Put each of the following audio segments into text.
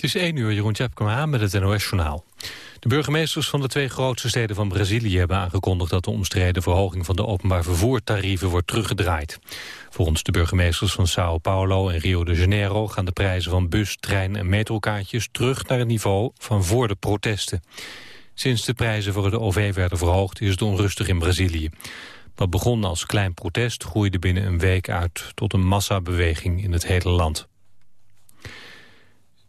Het is 1 uur, Jeroen Tjepkema met het NOS-journaal. De burgemeesters van de twee grootste steden van Brazilië hebben aangekondigd dat de omstreden verhoging van de openbaar vervoertarieven wordt teruggedraaid. Volgens de burgemeesters van Sao Paulo en Rio de Janeiro gaan de prijzen van bus, trein en metrokaartjes terug naar het niveau van voor de protesten. Sinds de prijzen voor de OV werden verhoogd is het onrustig in Brazilië. Wat begon als klein protest groeide binnen een week uit tot een massabeweging in het hele land.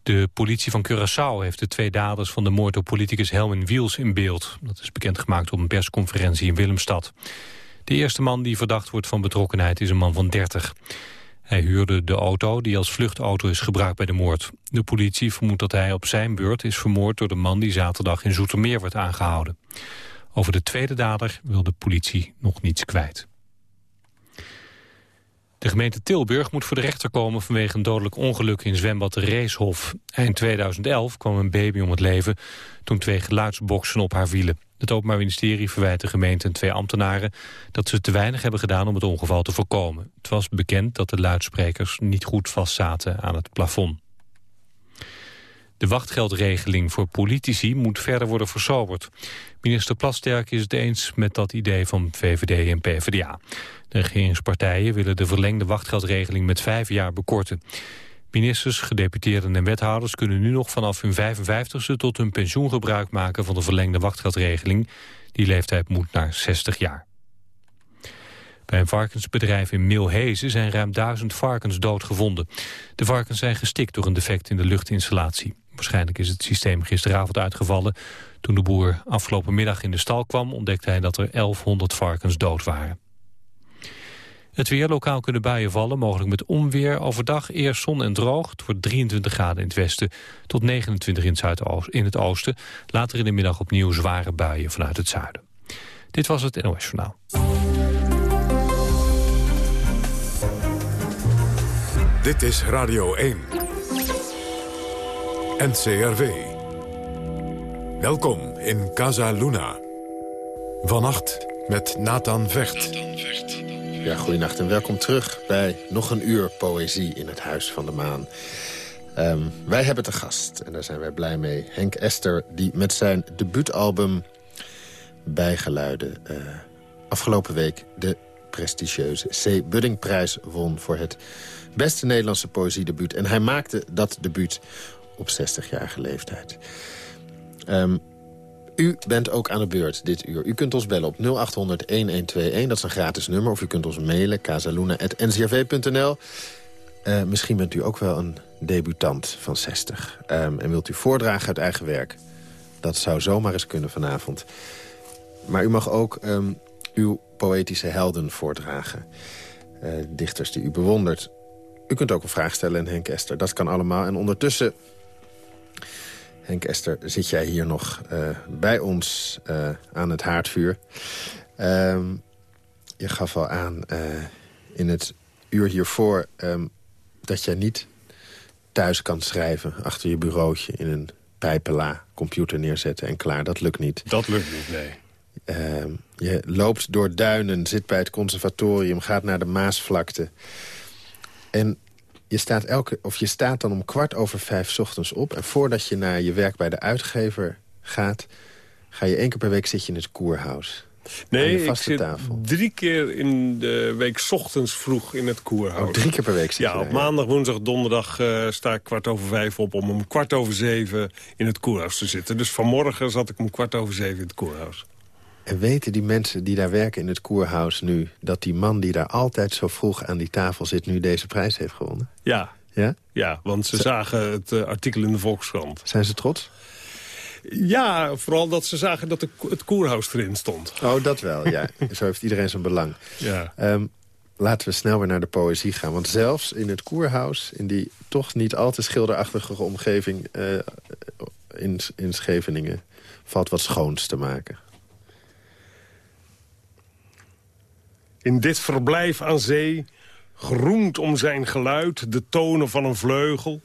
De politie van Curaçao heeft de twee daders van de moord op politicus Helmin Wiels in beeld. Dat is bekendgemaakt op een persconferentie in Willemstad. De eerste man die verdacht wordt van betrokkenheid is een man van 30. Hij huurde de auto die als vluchtauto is gebruikt bij de moord. De politie vermoedt dat hij op zijn beurt is vermoord door de man die zaterdag in Zoetermeer werd aangehouden. Over de tweede dader wil de politie nog niets kwijt. De gemeente Tilburg moet voor de rechter komen vanwege een dodelijk ongeluk in zwembad Reeshof. Eind 2011 kwam een baby om het leven toen twee geluidsboksen op haar vielen. Het Openbaar Ministerie verwijt de gemeente en twee ambtenaren dat ze te weinig hebben gedaan om het ongeval te voorkomen. Het was bekend dat de luidsprekers niet goed vastzaten aan het plafond. De wachtgeldregeling voor politici moet verder worden versoberd. Minister Plasterk is het eens met dat idee van VVD en PvdA. De regeringspartijen willen de verlengde wachtgeldregeling met vijf jaar bekorten. Ministers, gedeputeerden en wethouders kunnen nu nog vanaf hun 55ste tot hun pensioen gebruik maken van de verlengde wachtgeldregeling. Die leeftijd moet naar 60 jaar. Bij een varkensbedrijf in Milhezen zijn ruim duizend varkens doodgevonden. De varkens zijn gestikt door een defect in de luchtinstallatie. Waarschijnlijk is het systeem gisteravond uitgevallen. Toen de boer afgelopen middag in de stal kwam... ontdekte hij dat er 1100 varkens dood waren. Het weer lokaal kunnen buien vallen, mogelijk met onweer. Overdag eerst zon en droog. Het wordt 23 graden in het westen tot 29 in het, in het oosten. Later in de middag opnieuw zware buien vanuit het zuiden. Dit was het NOS Journaal. Dit is Radio 1. NCRV. Welkom in Casa Luna. Vannacht met Nathan Vecht. Ja, goedenacht en welkom terug bij nog een uur poëzie in het Huis van de Maan. Ehm, wij hebben te gast, en daar zijn wij blij mee, Henk Ester... die met zijn debuutalbum Bijgeluiden uh, afgelopen week... de prestigieuze C. Buddingprijs won voor het beste Nederlandse poëziedebuut. En hij maakte dat debuut op 60-jarige leeftijd. Um, u bent ook aan de beurt dit uur. U kunt ons bellen op 0800-1121, dat is een gratis nummer. Of u kunt ons mailen, casaluna.ncrv.nl. Uh, misschien bent u ook wel een debutant van 60. Um, en wilt u voordragen uit eigen werk. Dat zou zomaar eens kunnen vanavond. Maar u mag ook um, uw poëtische helden voordragen. Uh, dichters die u bewondert. U kunt ook een vraag stellen aan Henk Esther. Dat kan allemaal. En ondertussen Henk Esther, zit jij hier nog uh, bij ons uh, aan het haardvuur. Uh, je gaf al aan uh, in het uur hiervoor... Um, dat jij niet thuis kan schrijven achter je bureautje... in een pijpela, computer neerzetten en klaar. Dat lukt niet. Dat lukt niet, nee. Ehm, je loopt door duinen, zit bij het conservatorium... gaat naar de Maasvlakte. En je staat, elke, of je staat dan om kwart over vijf ochtends op... en voordat je naar je werk bij de uitgever gaat... ga je één keer per week zit je in het koerhuis. Nee, ik zit tafel. drie keer in de week ochtends vroeg in het koerhuis. Oh, drie keer per week zit Ja, op maandag, woensdag, donderdag uh, sta ik kwart over vijf op... om om kwart over zeven in het koerhuis te zitten. Dus vanmorgen zat ik om kwart over zeven in het koerhuis. En weten die mensen die daar werken in het koerhuis nu... dat die man die daar altijd zo vroeg aan die tafel zit... nu deze prijs heeft gewonnen? Ja. Ja? Ja, want ze zagen het uh, artikel in de Volkskrant. Zijn ze trots? Ja, vooral dat ze zagen dat de, het koerhuis erin stond. Oh, dat wel, ja. zo heeft iedereen zijn belang. Ja. Um, laten we snel weer naar de poëzie gaan. Want zelfs in het koerhuis, in die toch niet al te schilderachtige omgeving... Uh, in, in Scheveningen, valt wat schoons te maken. In dit verblijf aan zee, groent om zijn geluid, de tonen van een vleugel.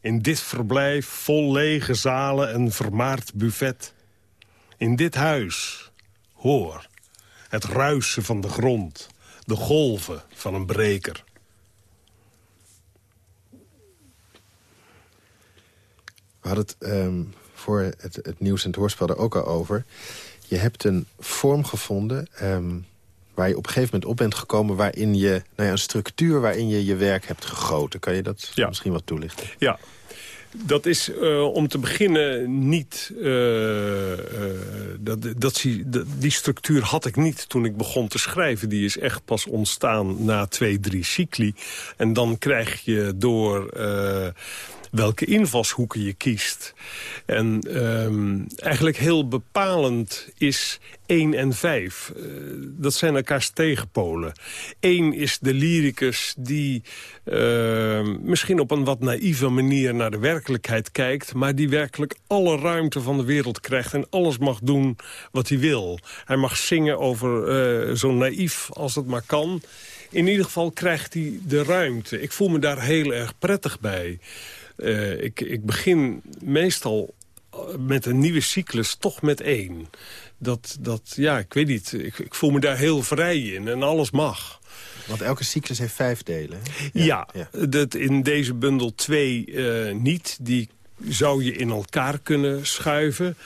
In dit verblijf vol lege zalen en vermaard buffet. In dit huis, hoor, het ruisen van de grond, de golven van een breker. hadden het ehm, voor het, het, nieuws en het hoorspel er ook al over. Je hebt een vorm gevonden ehm, waar je op een gegeven moment op bent gekomen... waarin je nou ja, een structuur waarin je je werk hebt gegoten. Kan je dat misschien wat toelichten? Ja, dat is uh, om te beginnen niet... Uh, uh, dat, dat, die, die structuur had ik niet toen ik begon te schrijven. Die is echt pas ontstaan na twee, drie cycli. En dan krijg je door welke invalshoeken je kiest. En um, eigenlijk heel bepalend is 1 en 5. Uh, dat zijn elkaars tegenpolen. 1 is de lyricus die uh, misschien op een wat naïeve manier naar de werkelijkheid kijkt... maar die werkelijk alle ruimte van de wereld krijgt... en alles mag doen wat hij wil. Hij mag zingen over uh, zo naïef als het maar kan... In ieder geval krijgt hij de ruimte. Ik voel me daar heel erg prettig bij. Uh, ik, ik begin meestal eh, met een nieuwe cyclus toch met één. Dat, dat ja, ik weet niet. Ik, ik voel me daar heel vrij in en alles mag. Want elke cyclus heeft vijf delen. Ja, ja, Dat in deze bundel twee uh, niet. Die zou je in elkaar kunnen schuiven.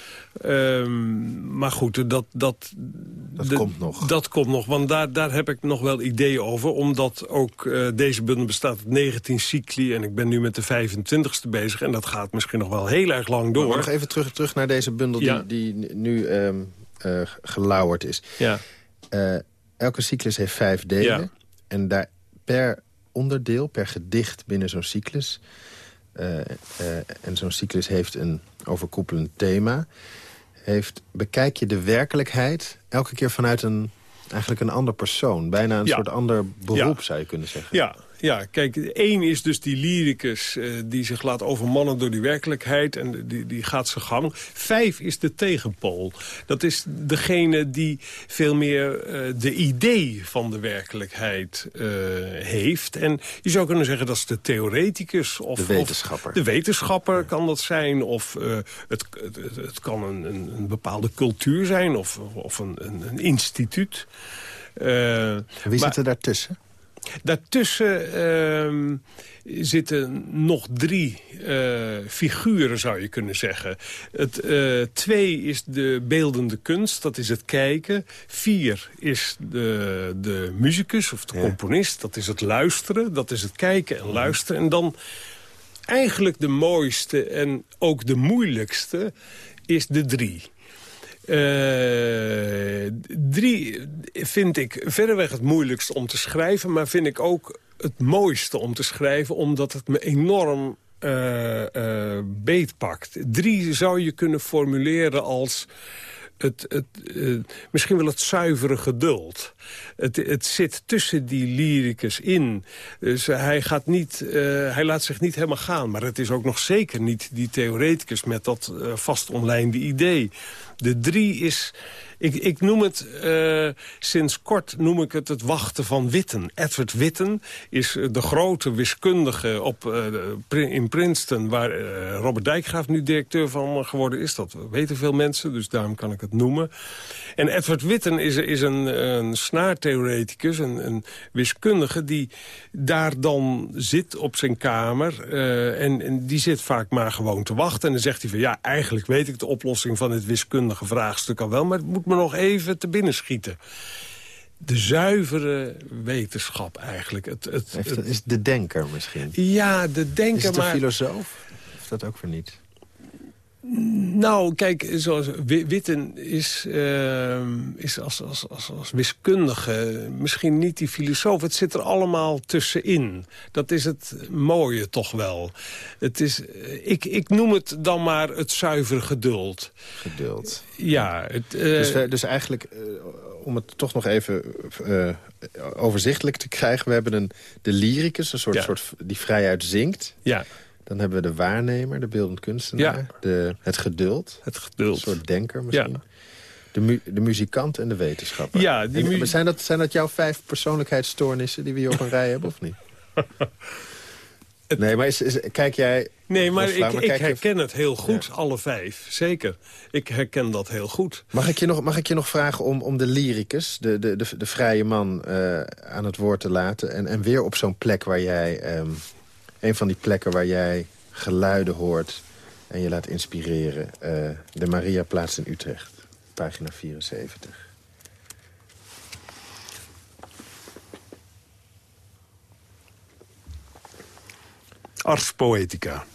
Um, maar goed, dat... Dat, dat komt nog. Dat komt nog, want daar, daar heb ik nog wel ideeën over. Omdat ook uh, deze bundel bestaat uit 19 cycli... en ik ben nu met de 25ste bezig. En dat gaat misschien nog wel heel erg lang door. Maar nog even terug, terug naar deze bundel ja. die, die nu um, uh, gelauwerd is. Ja. Uh, elke cyclus heeft vijf delen. Ja. En daar per onderdeel, per gedicht binnen zo'n cyclus... Uh, uh, en zo'n cyclus heeft een overkoepelend thema. Heeft, bekijk je de werkelijkheid elke keer vanuit een, eigenlijk een ander persoon. Bijna een ja. soort ander beroep, ja. zou je kunnen zeggen. Ja, ja, kijk, één is dus die lyricus uh, die zich laat overmannen door die werkelijkheid... en die, die gaat zijn gang. Vijf is de tegenpool. Dat is degene die veel meer uh, de idee van de werkelijkheid uh, heeft. En je zou kunnen zeggen dat is de theoreticus. Of, de wetenschapper. Of de wetenschapper kan dat zijn. Of het, het, het, kan een, een, bepaalde cultuur zijn. Of, of een, een, een instituut. Wie zit er daartussen? Daartussen uh, zitten nog drie uh, figuren, zou je kunnen zeggen. Het, uh, twee is de beeldende kunst, dat is het kijken. Vier is de, de muzikus of de ja. componist, dat is het luisteren. Dat is het kijken en luisteren. En dan eigenlijk de mooiste en ook de moeilijkste is de drie. Uh, drie vind ik verreweg het moeilijkste om te schrijven... maar vind ik ook het mooiste om te schrijven... omdat het me enorm uh, uh, beetpakt. Drie zou je kunnen formuleren als... Het, het, uh, misschien wel het zuivere geduld. Het, het zit tussen die lyricus in. Dus hij, gaat niet, uh, hij laat zich niet helemaal gaan. Maar het is ook nog zeker niet die theoreticus met dat uh, vast idee. De drie is... Ik, ik noem het, uh, sinds kort noem ik het het wachten van Witten. Edward Witten is de grote wiskundige op, uh, in Princeton... waar uh, Robert Dijkgraaf nu directeur van geworden is. Dat weten veel mensen, dus daarom kan ik het noemen. En Edward Witten is, is een, een snaartheoreticus, een, een wiskundige... die daar dan zit op zijn kamer. en, en die zit vaak maar gewoon te wachten. En dan zegt hij van, ja, eigenlijk weet ik de oplossing van het wiskundige vraagstuk al wel... maar het moet me nog even te binnen schieten. De zuivere wetenschap eigenlijk. Het, het, het, is de denker misschien? Ja, de denker. Is het maar... filosoof? Of dat ook voor niet? Nou, kijk, zoals Witten is, uh, is als, als, als, als wiskundige misschien niet die filosoof. Het zit er allemaal tussenin. Dat is het mooie toch wel. Het is, ik, ik noem het dan maar het zuivere geduld. Geduld. Ja. Het, uh, dus, dus eigenlijk, uh, om het toch nog even overzichtelijk te krijgen... we hebben een, de lyricus, een soort, ja. soort die vrijuit zingt... Ja. Dan hebben we de waarnemer, de beeldend kunstenaar. Ja. De, het geduld. Het geduld. Een soort denker misschien. Ja. De, mu de muzikant en de wetenschapper. Ja, die en, zijn, dat, zijn dat jouw vijf persoonlijkheidsstoornissen... die we hier op een rij hebben, of niet? Het... Nee, maar is, is, kijk jij... Nee, maar, ik, maar ik herken je... het heel goed, ja. alle vijf. Zeker. Ik herken dat heel goed. Mag ik je nog, mag ik je nog vragen om, om de lyricus, de, de, de, de vrije man, uh, aan het woord te laten... en, en weer op zo'n plek waar jij... Um, een van die plekken waar jij geluiden hoort... En je laat inspireren. Uh, de Mariaplaats in Utrecht, pagina 74. Ars Poetica.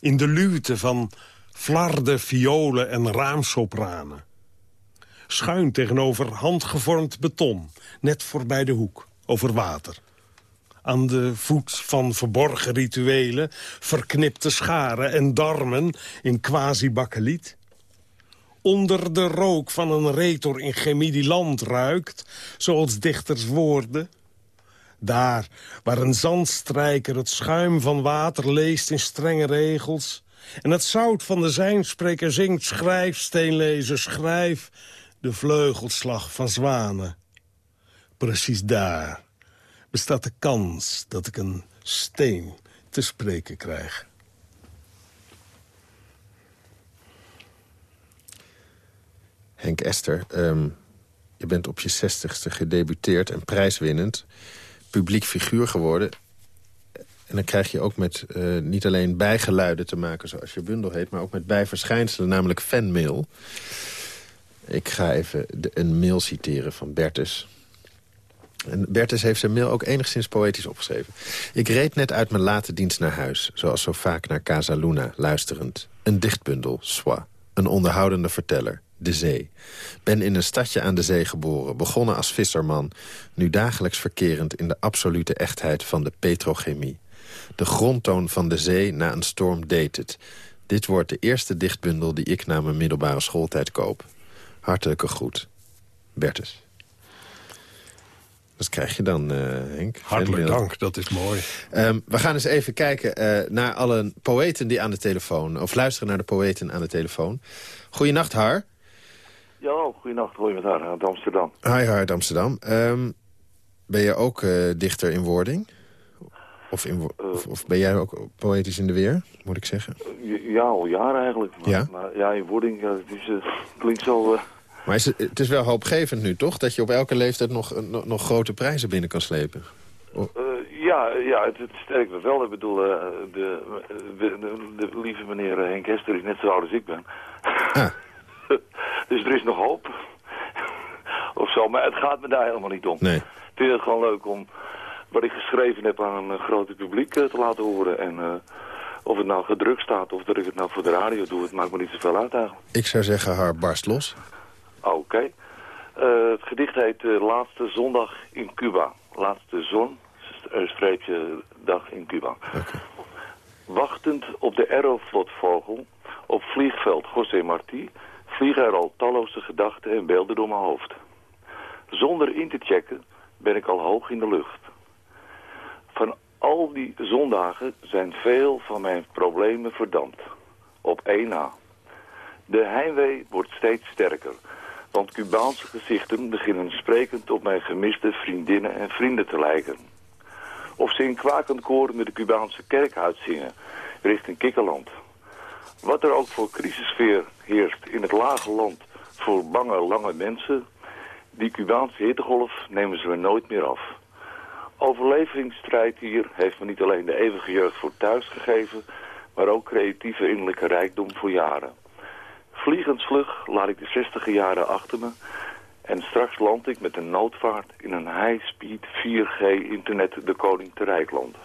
In de luwte van flarden, violen en raamsopranen. Schuin tegenover handgevormd beton, net voorbij de hoek, over water. Aan de voet van verborgen rituelen, verknipte scharen en darmen in quasi-bakkeliet. Onder de rook van een retor in chemie die land ruikt, zoals dichters woorden daar, waar een zandstrijker het schuim van water leest in strenge regels... en het zout van de zijnspreker zingt, schrijf, steenlezer, schrijf... de vleugelslag van zwanen. Precies daar bestaat de kans dat ik een steen te spreken krijg. Henk Esther, ehm, je bent op je zestigste gedebuteerd en prijswinnend publiek figuur geworden. En dan krijg je ook met uh, niet alleen bijgeluiden te maken, zoals je bundel heet... maar ook met bijverschijnselen, namelijk fanmail. Ik ga even een mail citeren van Bertus. En Bertus heeft zijn mail ook enigszins poëtisch opgeschreven. Ik reed net uit mijn late dienst naar huis, zoals zo vaak naar Casa Luna, luisterend. Een dichtbundel, soi. Een onderhoudende verteller de zee. Ben in een stadje aan de zee geboren, begonnen als visserman... nu dagelijks verkerend in de absolute echtheid van de petrochemie. De grondtoon van de zee na een storm deed het. Dit wordt de eerste dichtbundel die ik na mijn middelbare schooltijd koop. Hartelijke groet. Bertus. Dat krijg je dan, uh, Henk. Hartelijk dank, dat is mooi. Um, we gaan eens even kijken uh, naar alle poëten die aan de telefoon... of luisteren naar de poëten aan de telefoon. Goeienacht, Har. Ja, goedenacht, Roy met haar uit Amsterdam. Hi, haar uit Amsterdam. Um, ben je ook uh, dichter in wording? Of, in, of, of, ben jij ook poëtisch in de weer, moet ik zeggen? Ja, al jaren eigenlijk. Maar, ja? Maar, ja, in wording, ja, het is, klinkt zo... Maar is het, het, is wel hoopgevend nu, toch? Dat je op elke leeftijd nog, nog, nog grote prijzen binnen kan slepen. Oh. ja, ja, het, het sterkt me wel. Ik bedoel, de, de, de, lieve meneer Henk Hester is net zo oud als ik ben. Ah. dus er is nog hoop. of zo, maar het gaat me daar helemaal niet om. Nee. Ik vind het gewoon leuk om wat ik geschreven heb aan een grote publiek eh, te laten horen. En of het nou gedrukt staat of dat ik het nou voor de radio doe, het maakt me niet zoveel uit eigenlijk. Ik zou zeggen, haar barst los. Oké. Uh, het gedicht heet Laatste Zondag in Cuba. Laatste zon, streepje dag in Cuba. Okay. Wachtend op de aeroflotvogel op vliegveld José Martí vliegen er al talloze gedachten en beelden door mijn hoofd. Zonder in te checken ben ik al hoog in de lucht. Van al die zondagen zijn veel van mijn problemen verdampt. Op één na. De heimwee wordt steeds sterker. Want Cubaanse gezichten beginnen sprekend op mijn gemiste vriendinnen en vrienden te lijken. Of ze in kwakend koor met de Cubaanse kerk uitzingen, richting Kikkerland. Wat er ook voor crisissfeer heerst in het lage land voor bange, lange mensen... die Cubaanse hittegolf nemen ze me nooit meer af. Overlevingsstrijd hier heeft me niet alleen de eeuwige jeugd voor thuis gegeven... maar ook creatieve innerlijke rijkdom voor jaren. Vliegensvlug laat ik de 60 jaren achter me... en straks land ik met een noodvaart in een high-speed 4G-internet de koning te Rijkland.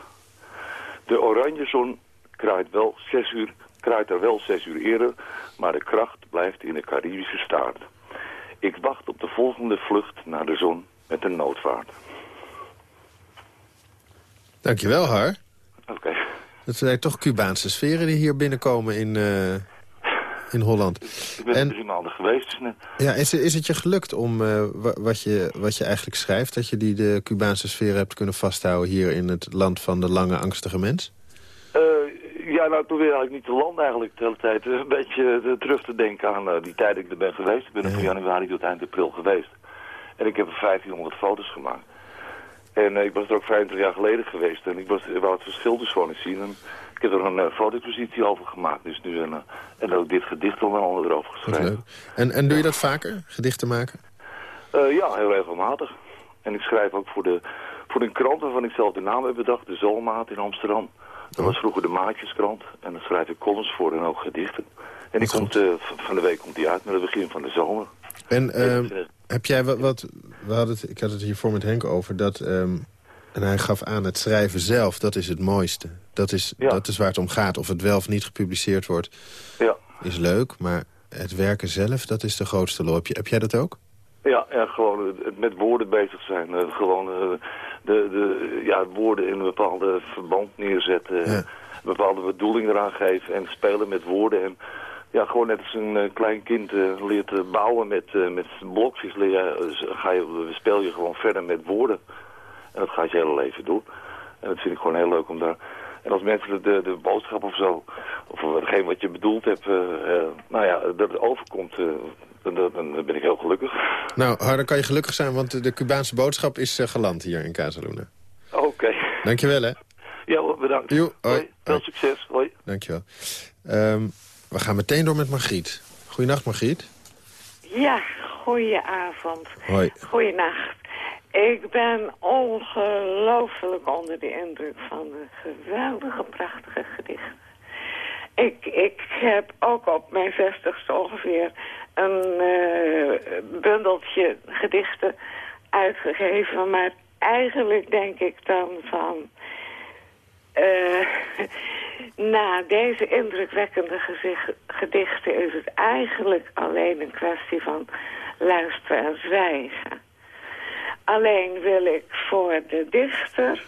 De oranje zon kraait wel 6 uur kruidt er wel zes uur eerder, maar de kracht blijft in de Caribische staart. Ik wacht op de volgende vlucht naar de zon met een noodvaart. Dankjewel, Har. Oké. Okay. Dat zijn toch Cubaanse sferen die hier binnenkomen in, uh, in Holland. Ik ben en, drie maanden geweest. Dus. Ja, is, is het je gelukt om uh, wat, je, wat je eigenlijk schrijft... dat je die de Cubaanse sfeer hebt kunnen vasthouden... hier in het land van de lange angstige mens? Uh, ja, nou, ik probeer eigenlijk niet te landen eigenlijk de hele tijd. Een beetje uh, terug te denken aan uh, die tijd dat ik er ben geweest. Ik ben er van januari tot eind april geweest. En ik heb er 1500 foto's gemaakt. En ik was er ook 25 jaar geleden geweest. En ik was, wou het verschil dus gewoon eens zien. En ik heb er een uh, fotoexpositie over gemaakt. Dus nu een, en ook dit gedicht onder andere erover geschreven. En, en doe je dat vaker, gedichten maken? ja, heel regelmatig. En ik schrijf ook voor de voor een krant waarvan ik zelf de naam heb bedacht, de Zalmaat in Amsterdam. Dat was vroeger de Maatjeskrant. En dan schrijf ik columns voor en ook gedichten. En die komt, uh, van de week komt die uit met het begin van de zomer. En uh, heb jij wat, wat... We hadden het, ik had het hiervoor met Henk over. Dat, um, en hij gaf aan, het schrijven zelf, dat is het mooiste. Dat is, ja. dat is waar het om gaat. Of het wel of niet gepubliceerd wordt, ja. is leuk. Maar het werken zelf, dat is de grootste loop. Heb jij dat ook? Ja, ja gewoon met woorden bezig zijn. Uh, gewoon uh, de, de ja, woorden in een bepaalde verband neerzetten. Ja. Een bepaalde bedoeling eraan geven. En spelen met woorden. En ja, gewoon net als een uh, klein kind leert bouwen met, met blokjes. Leer, ga je, speel je gewoon verder met woorden. En dat ga je je hele leven doen. En dat vind ik gewoon heel leuk om daar... En als mensen de, de boodschap of zo, of hetgeen wat je bedoeld hebt, nou ja, dat het overkomt, dan, dan, ben ik heel gelukkig. Nou, dan kan je gelukkig zijn, want de Cubaanse boodschap is uh, geland hier in Casaluna. Oké. Okay. Dankjewel, hè. Ja, bedankt. Jo, hoi. Veel succes. Hoi. Dankjewel. Um, we gaan meteen door met Margriet. Goedenacht, Margriet. Ja, goedenavond. Hoi. Goedenacht. Ik ben ongelooflijk onder de indruk van de geweldige, prachtige gedichten. Ik, ik heb ook op mijn vestigste ongeveer een uh, bundeltje gedichten uitgegeven. Maar eigenlijk denk ik dan van... Uh, na deze indrukwekkende gedichten is het eigenlijk alleen een kwestie van luisteren en zwijgen. Alleen wil ik voor de dichter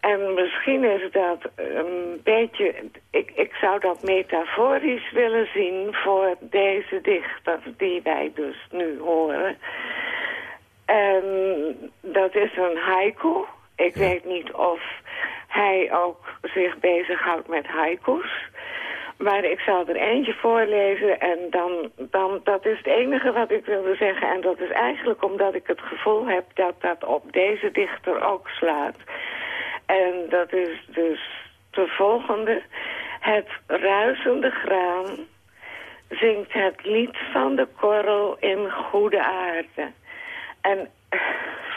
en misschien is dat een beetje... Ik, ik zou dat metaforisch willen zien voor deze dichter die wij dus nu horen. En dat is een haiku. Ik weet niet of hij ook zich bezighoudt met haikus. Maar ik zal er eentje voorlezen en dan, dan, dat is het enige wat ik wilde zeggen. En dat is eigenlijk omdat ik het gevoel heb dat dat op deze dichter ook slaat. En dat is dus de volgende. Het ruisende graan zingt het lied van de korrel in goede aarde. En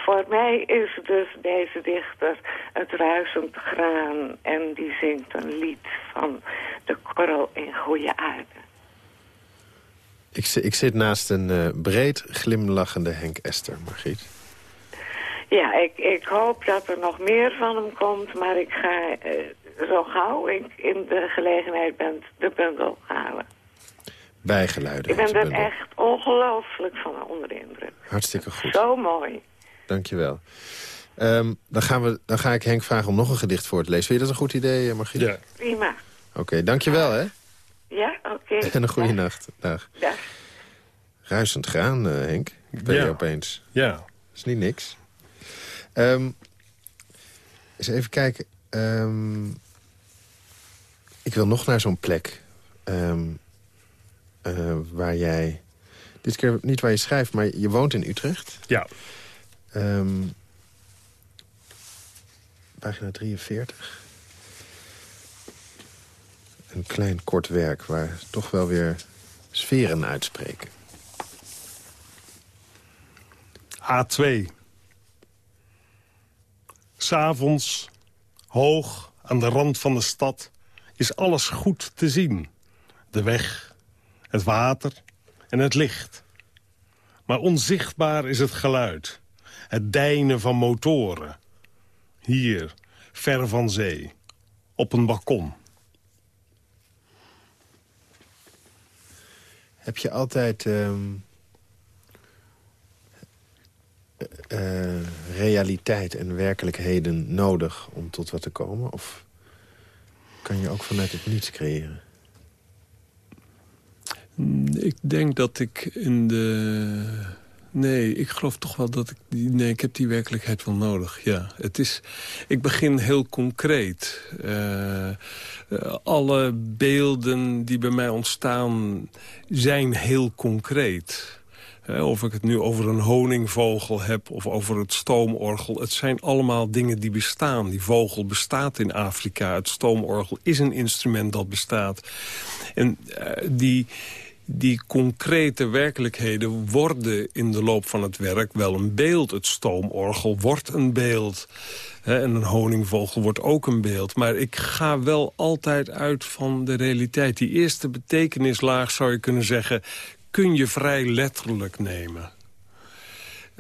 voor mij is dus deze dichter het ruisend graan. En die zingt een lied van de korrel in goede aarde. Ik, ik zit naast een uh, breed glimlachende Henk Ester, Margriet. Ja, ik, ik hoop dat er nog meer van hem komt, maar ik ga uh, zo gauw ik in de gelegenheid ben de bundel halen. Bijgeluiden. Ik ben er echt ongelooflijk van onder de indruk. Hartstikke goed. Zo mooi. Dankjewel. Um, dan, gaan we, dan ga ik Henk vragen om nog een gedicht voor te lezen. Vind je dat een goed idee, eh, Margriet? Ja. Prima. Oké, okay, dankjewel hè. Ja, oké. En een goede nacht. Dag. Dag. Ruisend graan, uh, Henk. Ben ja. je opeens. Ja. Dat is niet niks. Um, eens even kijken. Um, ik wil nog naar zo'n plek. Um, uh, waar jij... Dit keer niet waar je schrijft, maar je woont in Utrecht. Ja. Pagina 43. Een klein kort werk waar toch wel weer sferen uitspreken. A2. S'avonds, hoog aan de rand van de stad, is alles goed te zien. De weg, het water en het licht. Maar onzichtbaar is het geluid. Het deinen van motoren. Hier, ver van zee. Op een balkon. Heb je altijd... Um uh, realiteit en werkelijkheden nodig om tot wat te komen? Of kan je ook vanuit het niets creëren? Ik denk dat ik in de... Nee, ik geloof toch wel dat ik... Die... Nee, ik heb die werkelijkheid wel nodig, ja. Het is... Ik begin heel concreet. Uh, alle beelden die bij mij ontstaan zijn heel concreet. Of ik het nu over een honingvogel heb of over het stoomorgel. Het zijn allemaal dingen die bestaan. Die vogel bestaat in Afrika. Het stoomorgel is een instrument dat bestaat. En uh, die, die concrete werkelijkheden worden in de loop van het werk wel een beeld. Het stoomorgel wordt een beeld. Hè, en een honingvogel wordt ook een beeld. Maar ik ga wel altijd uit van de realiteit. Die eerste betekenislaag zou je kunnen zeggen... kun je vrij letterlijk nemen.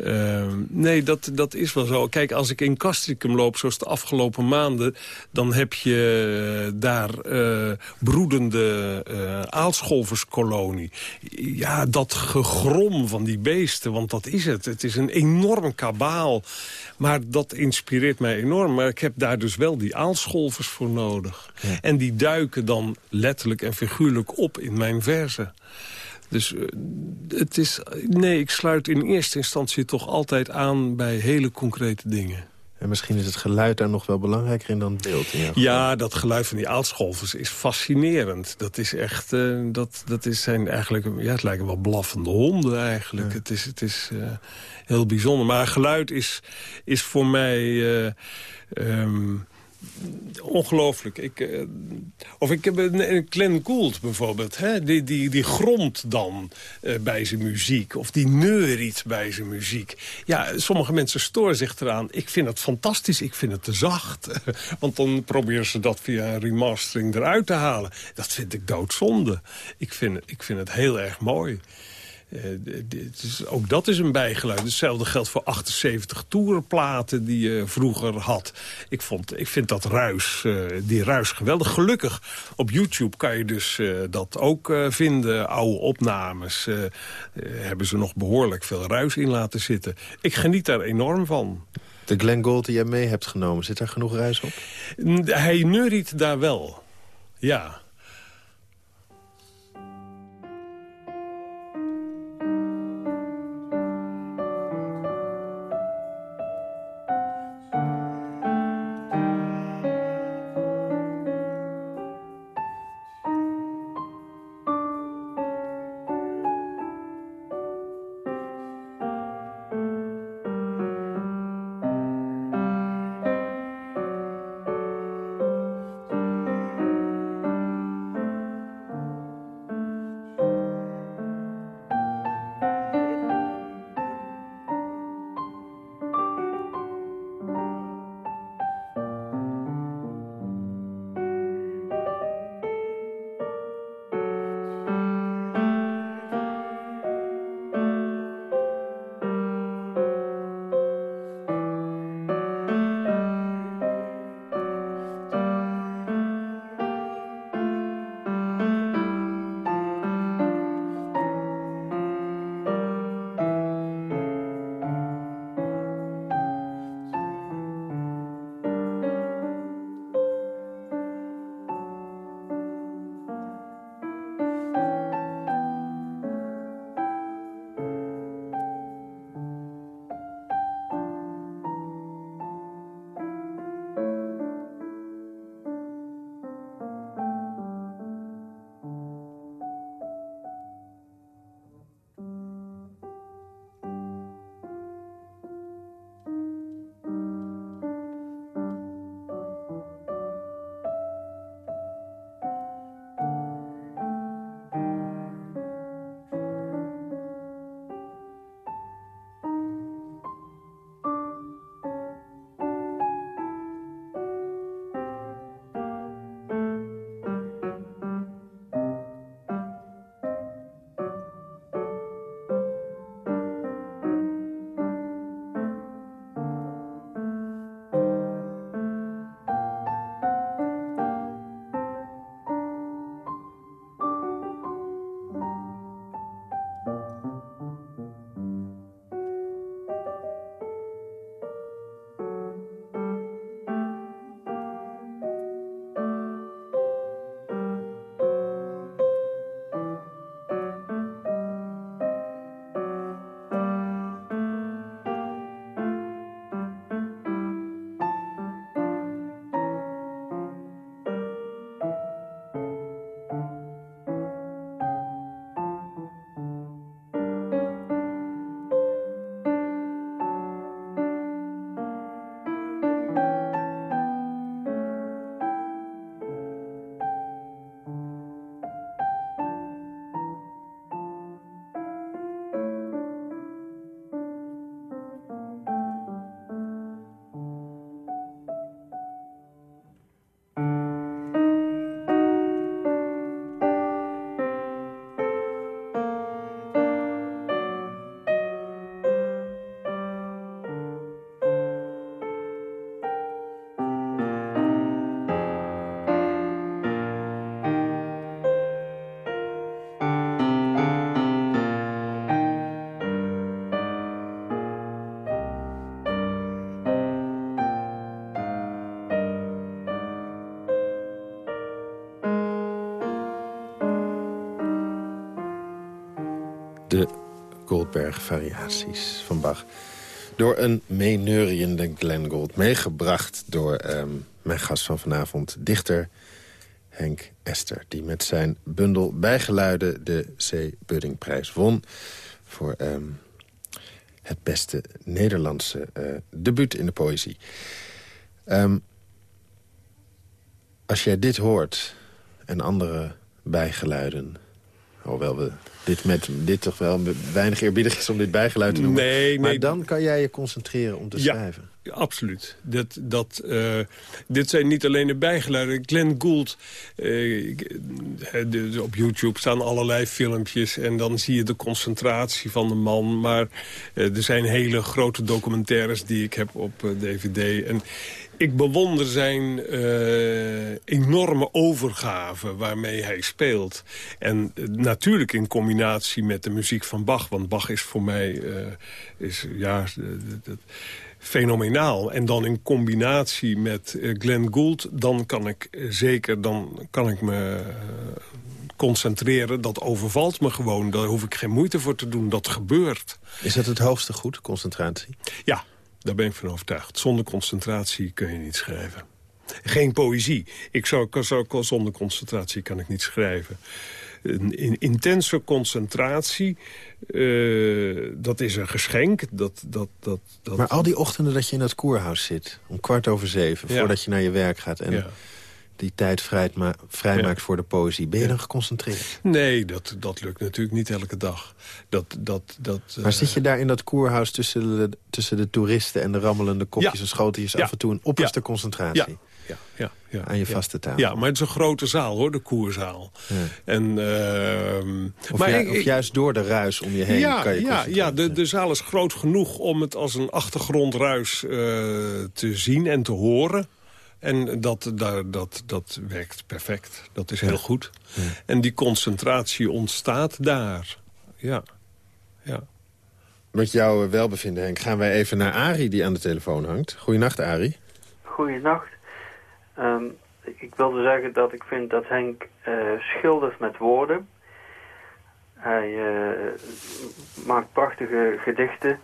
Ehm, nee, dat, dat is wel zo. Kijk, als ik in Castricum loop, zoals de afgelopen maanden... dan heb je uh, daar uh, broedende uh, aalscholverskolonie. Ja, dat gegrom van die beesten, want dat is het. Het is een enorm kabaal. Maar dat inspireert mij enorm. Maar ik heb daar dus wel die aalscholvers voor nodig. Ja. En die duiken dan letterlijk en figuurlijk op in mijn verzen. Dus uh, het is... Nee, ik sluit in eerste instantie toch altijd aan bij hele concrete dingen. En misschien is het geluid daar nog wel belangrijker in dan het beeld. In ja, dat geluid van die aalscholvers is fascinerend. Dat is echt, uh, dat, dat is, zijn eigenlijk, ja, het lijken wel blaffende honden eigenlijk. Ja. Het is, het is uh, heel bijzonder. Maar geluid is, is voor mij... Uh, um, ongelooflijk. Ik, uh, of ik heb een, Glenn Gould bijvoorbeeld. Hè? Die, die, die gromt dan uh, bij zijn muziek. Of die neuriet bij zijn muziek. Ja, sommige mensen storen zich eraan. Ik vind het fantastisch. Ik vind het te zacht. Want dan proberen ze dat via een remastering eruit te halen. Dat vind ik doodzonde. Ik vind, ik vind het heel erg mooi. Uh, dus ook dat is een bijgeluid. Hetzelfde geldt voor 78 toerplaten die je vroeger had. Ik, vond, ik vind dat ruis, uh, die ruis geweldig. Gelukkig, op YouTube kan je dus uh, dat ook vinden. Oude opnames hebben ze nog behoorlijk veel ruis in laten zitten. Ik geniet daar enorm van. De Glenn Gold die jij mee hebt genomen, zit daar genoeg ruis op? Hij neuriet daar wel, ja. Goldberg-variaties van Bach. Door een meeneuriënde Glenn Gould. Meegebracht door ehm, mijn gast van vanavond, dichter Henk Ester. Die met zijn bundel Bijgeluiden de C. Buddingprijs won. Voor ehm, het beste Nederlandse uh, debuut in de poëzie. Um, als jij dit hoort en andere bijgeluiden... hoewel we dit met dit toch wel weinig eerbiedig is om dit bijgeluid te noemen. Nee, maar dan kan jij je concentreren om te schrijven. Ja, absoluut. Dat, dat, uh, dit zijn niet alleen de bijgeluiden. Glenn Gould, uh, de, op YouTube staan allerlei filmpjes... en dan zie je de concentratie van de man. Maar uh, er zijn hele grote documentaires die ik heb op DVD. En ik bewonder zijn uh, enorme overgave waarmee hij speelt. En uh, natuurlijk in combinatie met de muziek van Bach. Want Bach is voor mij uh, is, ja, fenomenaal. En dan in combinatie met Glenn Gould... dan kan ik zeker dan kan ik me concentreren. Dat overvalt me gewoon. Daar hoef ik geen moeite voor te doen. Dat gebeurt. Is dat het hoogste goed, concentratie? Ja, daar ben ik van overtuigd. Zonder concentratie kun je niet schrijven. Geen poëzie. Ik zou, zou, zonder concentratie kan ik niet schrijven. Een, intense concentratie, uh, dat is een geschenk. Dat, dat, dat, dat... Maar al die ochtenden dat je in het koerhuis zit... om kwart over zeven, voordat je naar je werk gaat... en ja die tijd vrij, ma vrijmaakt voor de poëzie. Ben je dan geconcentreerd? Nee, dat, dat lukt natuurlijk niet elke dag. Dat, dat, dat, maar zit je daar in dat koerhuis tussen de, tussen de toeristen... en de rammelende kopjes en schoteltjes af en toe een opperste concentratie? Ja, ja, ja, aan je vaste tafel. Ja, maar het is een grote zaal, hoor, de koerzaal. Ja. En, uh, of, maar of juist door de ruis om je heen ja, kan je Ja, ja de, de zaal is groot genoeg om het als een achtergrondruis uh, te zien en te horen. En dat, dat, dat, dat werkt perfect. Dat is heel goed. Ja. En die concentratie ontstaat daar. Ja. ja. Met jouw welbevinden, Henk, gaan wij even naar Ari die aan de telefoon hangt. Goedenacht, Ari. Goedenacht. Um, ik wilde zeggen dat ik vind dat Henk uh, schildert met woorden. Hij uh, maakt prachtige gedichten.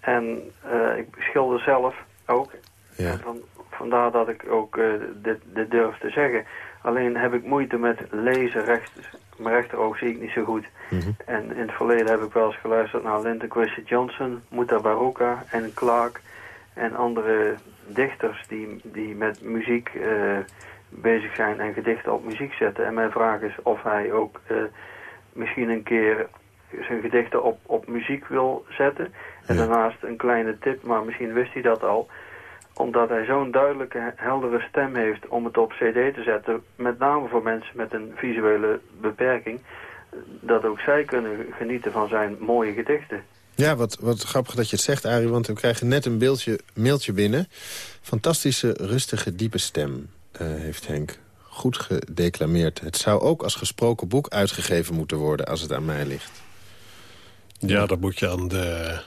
En uh, ik schilder zelf ook. Ja. Van, Vandaar dat ik ook uh, dit, dit, durf te zeggen. Alleen heb ik moeite met lezen rechts. Mijn rechteroog zie ik niet zo goed. Mm -hmm. En in het verleden heb ik wel eens geluisterd naar Linton Kwesi Johnson, Muta Baruka en Clark en andere dichters die, die met muziek uh, bezig zijn en gedichten op muziek zetten. En mijn vraag is of hij ook uh, misschien een keer zijn gedichten op, op muziek wil zetten. En ja. daarnaast een kleine tip, maar misschien wist hij dat al omdat hij zo'n duidelijke, heldere stem heeft om het op cd te zetten. Met name voor mensen met een visuele beperking. Dat ook zij kunnen genieten van zijn mooie gedichten. Ja, wat, wat grappig dat je het zegt, Arie. Want we krijgen net een beeldje, mailtje binnen. Fantastische, rustige, diepe stem uh, heeft Henk. Goed gedeclameerd. Het zou ook als gesproken boek uitgegeven moeten worden als het aan mij ligt. Ja, dat moet je aan de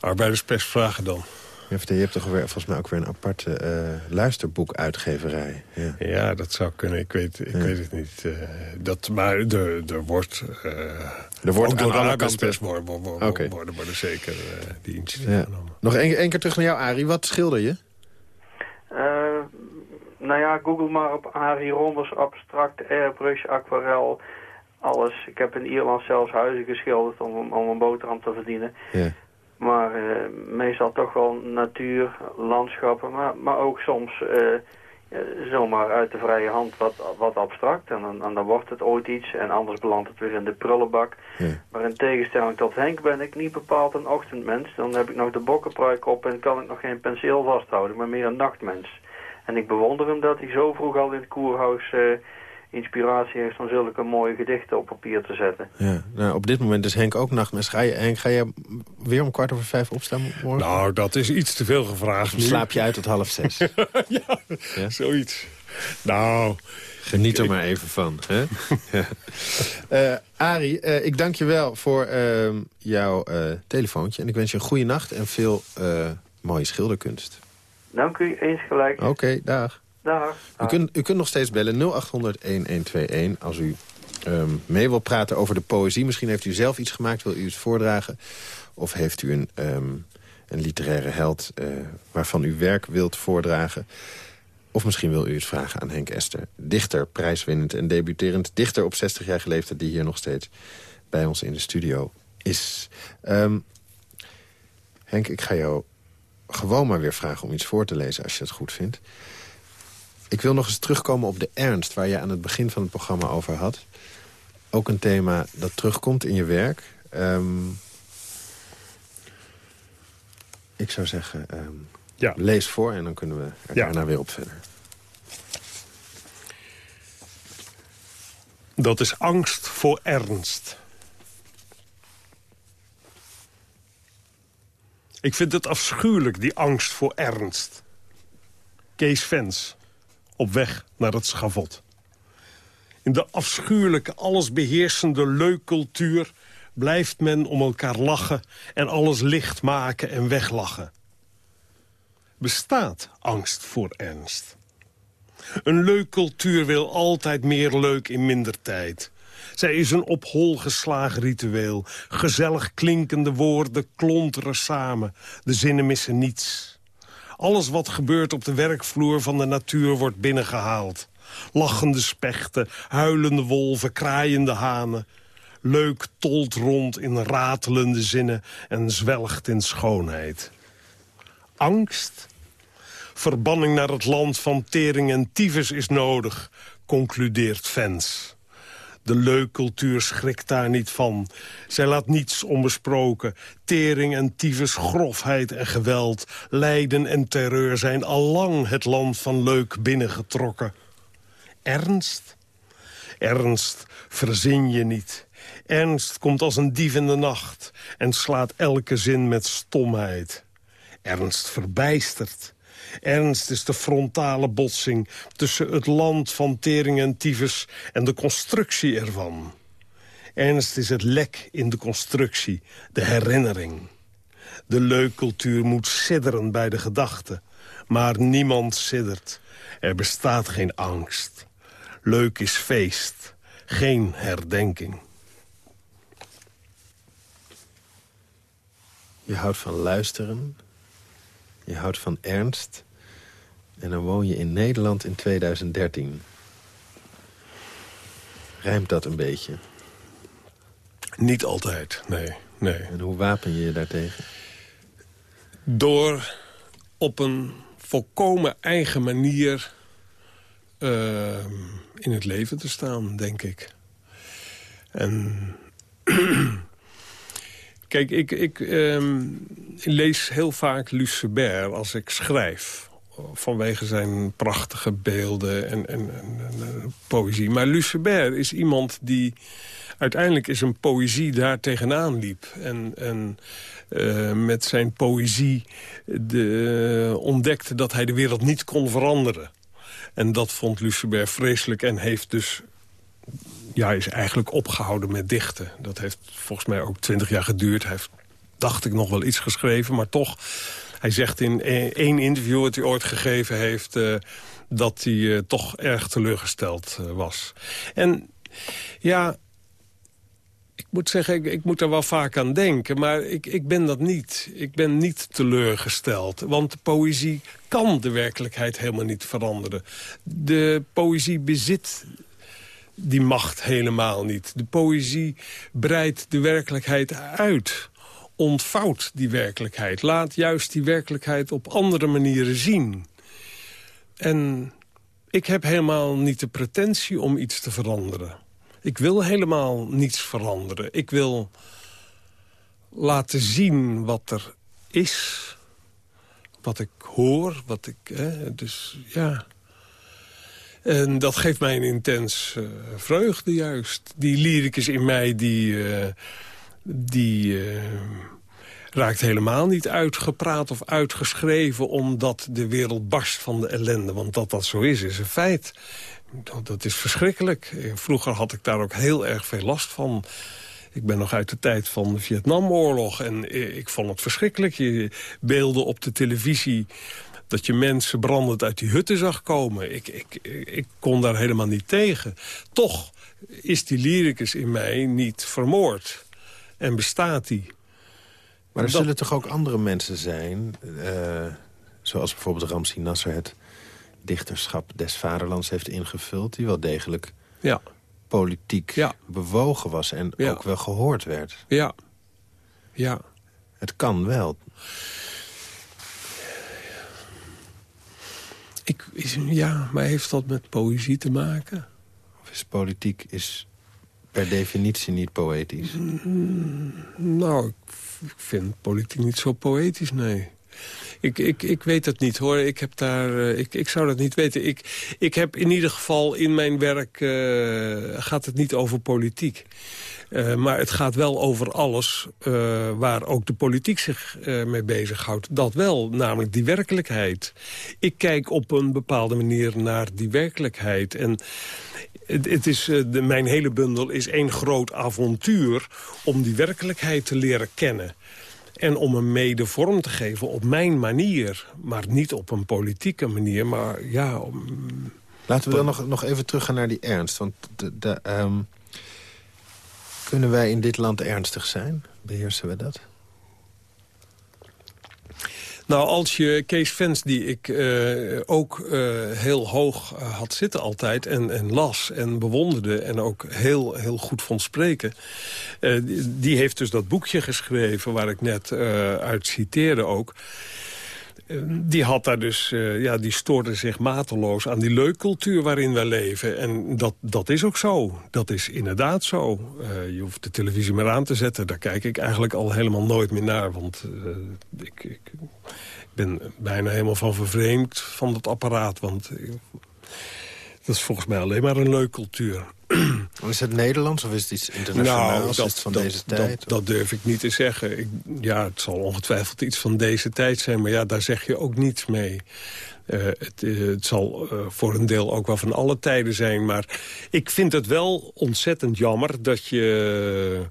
arbeiderspers vragen dan. Je hebt toch weer, volgens mij ook weer een aparte uh, luisterboekuitgeverij. Ja. ja, dat zou kunnen. Ik weet, ik ja. weet het niet. Uh, dat, maar er, er wordt... Uh, er wordt ook door worden, worden, okay. worden, worden zeker die initiatieven ja. genomen. Nog één keer terug naar jou, Arie. Wat schilder je? nou ja, google maar op Arie Ronders, abstract, airbrush, aquarel, alles. Ik heb in Ierland zelfs huizen geschilderd om, om een boterham te verdienen. Ja. Maar uh, meestal toch wel natuur, landschappen, maar, maar ook soms uh, zomaar uit de vrije hand wat, wat abstract. En dan, en dan wordt het ooit iets en anders belandt het weer in de prullenbak. Ja. Maar in tegenstelling tot Henk ben ik niet bepaald een ochtendmens. Dan heb ik nog de bokkenpruik op en kan ik nog geen penseel vasthouden, maar meer een nachtmens. En ik bewonder hem dat hij zo vroeg al in het koerhuis inspiratie heeft om zulke mooie gedichten op papier te zetten. Ja, nou, op dit moment is Henk ook nachtmens. Ga je, Henk, ga je weer om kwart over vijf opstaan morgen? Nou, dat is iets te veel gevraagd nu. Slaap je uit tot half zes? ja, ja, zoiets. Nou... Geniet er ik, maar even van. Hè? uh, Arie, uh, ik dank je wel voor uh, jouw telefoontje. En ik wens je een goede nacht en veel mooie schilderkunst. Dank u, eens gelijk. Oké, okay, dag. U kunt, u kunt nog steeds bellen 0800-1121 als u ehm, mee wil praten over de poëzie. Misschien heeft u zelf iets gemaakt, wil u het voordragen? Of heeft u een, ehm, een literaire held uh, waarvan u werk wilt voordragen? Of misschien wil u het vragen aan Henk Ester. Dichter, prijswinnend en debuterend dichter op 60 jaar geleefd... die hier nog steeds bij ons in de studio is. Um, Henk, ik ga jou gewoon maar weer vragen om iets voor te lezen... als je het goed vindt. Ik wil nog eens terugkomen op de ernst... waar je aan het begin van het programma over had. Ook een thema dat terugkomt in je werk. Um, ik zou zeggen, um, ja. lees voor en dan kunnen we er ja. daarna weer op verder. Dat is angst voor ernst. Ik vind het afschuwelijk, die angst voor ernst. Kees Vens, op weg naar het schavot. In de afschuwelijke, allesbeheersende leukcultuur... blijft men om elkaar lachen en alles licht maken en weglachen. Bestaat angst voor ernst? Een leukcultuur wil altijd meer leuk in minder tijd... Zij is een op hol geslagen ritueel. Gezellig klinkende woorden klonteren samen. De zinnen missen niets. Alles wat gebeurt op de werkvloer van de natuur wordt binnengehaald. Lachende spechten, huilende wolven, kraaiende hanen. Leuk tolt rond in ratelende zinnen en zwelgt in schoonheid. Angst? Verbanning naar het land van tering en tyfus is nodig, concludeert Vens. De leukcultuur schrikt daar niet van. Zij laat niets onbesproken. Tering en tyfus, grofheid en geweld, lijden en terreur... zijn allang het land van leuk binnengetrokken. Ernst? Ernst verzin je niet. Ernst komt als een dief in de nacht... en slaat elke zin met stomheid. Ernst verbijstert. Ernst is de frontale botsing tussen het land van tering en tyfus en de constructie ervan. Ernst is het lek in de constructie, de herinnering. De leukcultuur moet sidderen bij de gedachte. Maar niemand siddert. Er bestaat geen angst. Leuk is feest, geen herdenking. Je houdt van luisteren, je houdt van ernst. En dan woon je in Nederland in 2013. Rijmt dat een beetje? Niet altijd, nee. nee. En hoe wapen je je daartegen? Door op een volkomen eigen manier uh, in het leven te staan, denk ik. En Kijk, ik, ik um, lees heel vaak Lucebert als ik schrijf. Vanwege zijn prachtige beelden en, en, poëzie. Maar Lucebert is iemand die uiteindelijk is een poëzie daar tegenaan liep. En, en uh, met zijn poëzie de, ontdekte dat hij de wereld niet kon veranderen. En dat vond Lucebert vreselijk en heeft dus ja, is eigenlijk opgehouden met dichten. Dat heeft volgens mij ook twintig jaar geduurd. Hij heeft, dacht ik, nog wel iets geschreven, maar toch... Hij zegt in e-, één interview dat hij ooit gegeven heeft... Uh, dat hij uh, toch erg teleurgesteld uh, was. En ja, ik moet zeggen, ik, ik, moet er wel vaak aan denken. Maar ik, ik ben dat niet. Ik ben niet teleurgesteld. Want de poëzie kan de werkelijkheid helemaal niet veranderen. De poëzie bezit die macht helemaal niet. De poëzie breidt de werkelijkheid uit. Ontvouwt die werkelijkheid. Laat juist die werkelijkheid op andere manieren zien. En ik heb helemaal niet de pretentie om iets te veranderen. Ik wil helemaal niets veranderen. Ik wil laten zien wat er is. Wat ik hoor, wat ik... Hè, dus ja... En dat geeft mij een intens uh, vreugde juist. Die lyricus in mij, die, uh, die uh, raakt helemaal niet uitgepraat of uitgeschreven... omdat de wereld barst van de ellende. Want dat dat zo is, is een feit. Dat, dat is verschrikkelijk. Vroeger had ik daar ook heel erg veel last van... Ik ben nog uit de tijd van de Vietnamoorlog en ik vond het verschrikkelijk. Je beelden op de televisie dat je mensen brandend uit die hutten zag komen. Ik, ik, ik kon daar helemaal niet tegen. Toch is die lyricus in mij niet vermoord. En bestaat die. Maar er zullen toch ook andere mensen zijn... Uh, zoals bijvoorbeeld Ramsi Nasser het dichterschap des vaderlands heeft ingevuld... die wel degelijk ja. politiek ja. bewogen was en ook wel gehoord werd. Ja. Ja. Het kan wel. Ik, ja, maar heeft dat met poëzie te maken? Of is politiek is per definitie niet poëtisch? Mm, nou, ik vind politiek niet zo poëtisch, nee. Ik, ik, ik weet het niet hoor. Ik, heb daar, eh, ik, ik zou dat niet weten. Ik, ik heb in ieder geval in mijn werk... Uh, gaat het niet over politiek. Uh, maar het gaat wel over alles waar ook de politiek zich uh, mee bezighoudt. Dat wel, namelijk die werkelijkheid. Ik kijk op een bepaalde manier naar die werkelijkheid. En het, het is, mijn hele bundel is één groot avontuur om die werkelijkheid te leren kennen. En om hem mede vorm te geven op mijn manier. Maar niet op een politieke manier, maar ja... Om, Laten we dan nog, nog even teruggaan naar die ernst. Want de, de, um, kunnen wij in dit land ernstig zijn? Beheersen we dat? Nou, als je Kees Vens, die ik uh, ook uh, heel hoog uh, had zitten altijd... En, en, las en bewonderde en ook heel, heel goed vond spreken... Die, die, heeft dus dat boekje geschreven waar ik net uit citeerde ook... Die had daar dus, uh, ja, die stoorde zich mateloos aan die leukcultuur waarin wij leven. En dat, dat is ook zo. Dat is inderdaad zo. Uh, je hoeft de televisie maar aan te zetten. Daar kijk ik eigenlijk al helemaal nooit meer naar. Want uh, ik, ik, ben bijna helemaal van vervreemd van dat apparaat. Want dat is volgens mij alleen maar een leukcultuur. Is het Nederlands of is het iets internationaals? Nou, dat, van deze tijd? Dat, dat, durf ik niet te zeggen. Ik, ja, het zal ongetwijfeld iets van deze tijd zijn. Maar ja, daar zeg je ook niets mee. Uh, het, uh, het, zal uh, voor een deel ook wel van alle tijden zijn. Maar ik vind het wel ontzettend jammer dat je